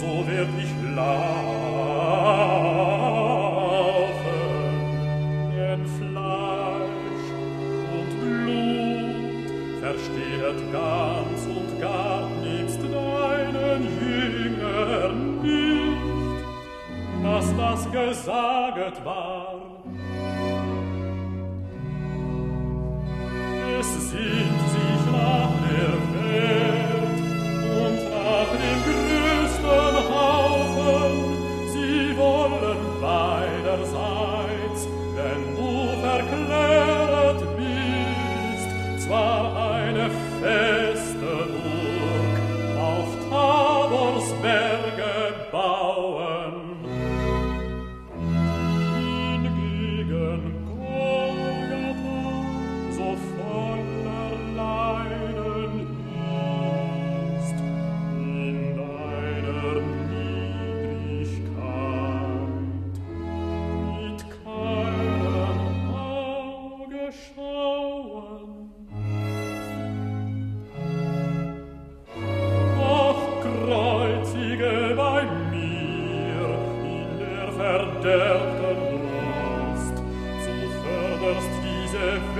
so werd ich laufen. Denn Fleisch und Blut verstehet ganz und gar nebst deinen Jüngern nicht, dass das gesaget war, Hausberge bauen. Hingegen Golgatha, so voller Leiden ist, in deiner Niedrigkeit mit keinem Auge schauen